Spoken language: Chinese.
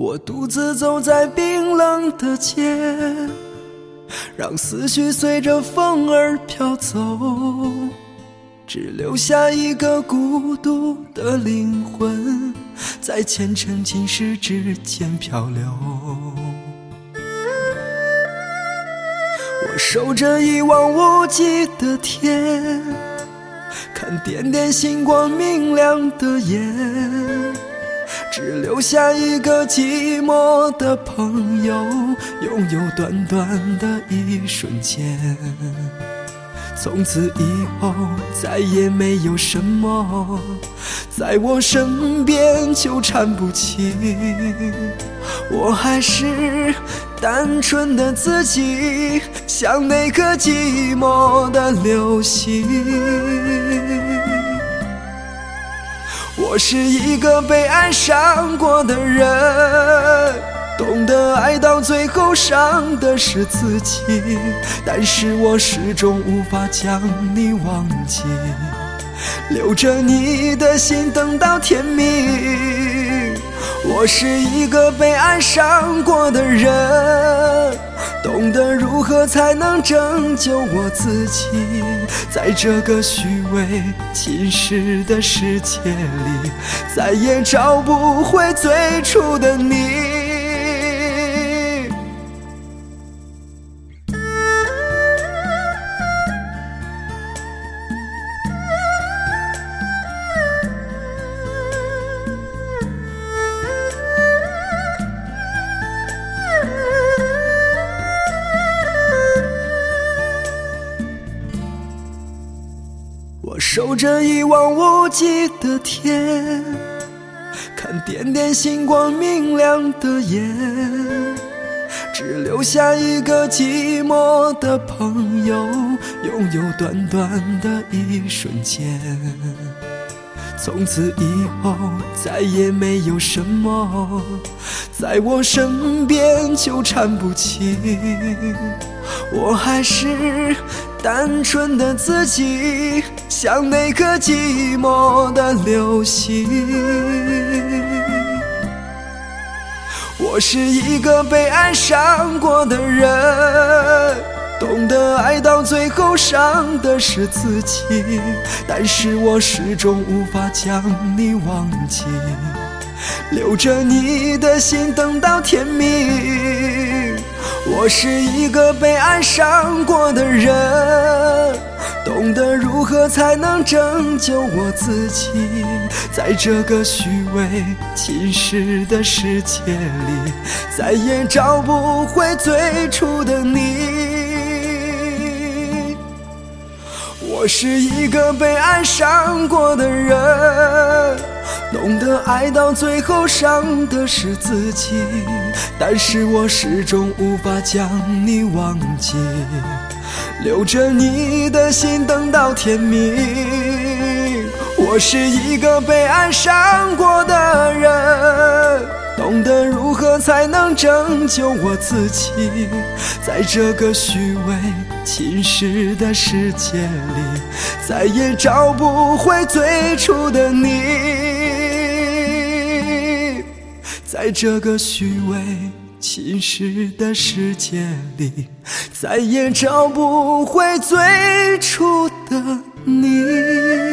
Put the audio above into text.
我独自走在冰冷的街，让思绪随着风儿飘走，只留下一个孤独的灵魂，在前尘今世之间漂流。我守着一望无际的天，看点点星光明亮的夜。只留下一个寂寞的朋友，拥有短短的一瞬间。从此以后，再也没有什么在我身边纠缠不清。我还是单纯的自己，像那颗寂寞的流星。我是一个被爱伤过的人，懂得爱到最后伤的是自己，但是我始终无法将你忘记，留着你的心等到天明。我是一个被爱伤过的人。懂得如何才能拯救我自己，在这个虚伪侵蚀的世界里，再也找不回最初的你。我守着一望无际的天，看点点星光明亮的夜，只留下一个寂寞的朋友，拥有短短的一瞬间。从此以后，再也没有什么在我身边纠缠不清，我还是。单纯的自己，像那颗寂寞的流星。我是一个被爱伤过的人，懂得爱到最后伤的是自己，但是我始终无法将你忘记，留着你的心等到天明。我是一个被爱伤过的人，懂得如何才能拯救我自己，在这个虚伪侵蚀的世界里，再也找不回最初的你。我是一个被爱伤过的人。懂得爱到最后伤的是自己，但是我始终无法将你忘记，留着你的心等到天明。我是一个被爱伤过的人，懂得如何才能拯救我自己，在这个虚伪侵蚀的世界里，再也找不回最初的你。在这个虚伪侵蚀的世界里，再也找不回最初的你。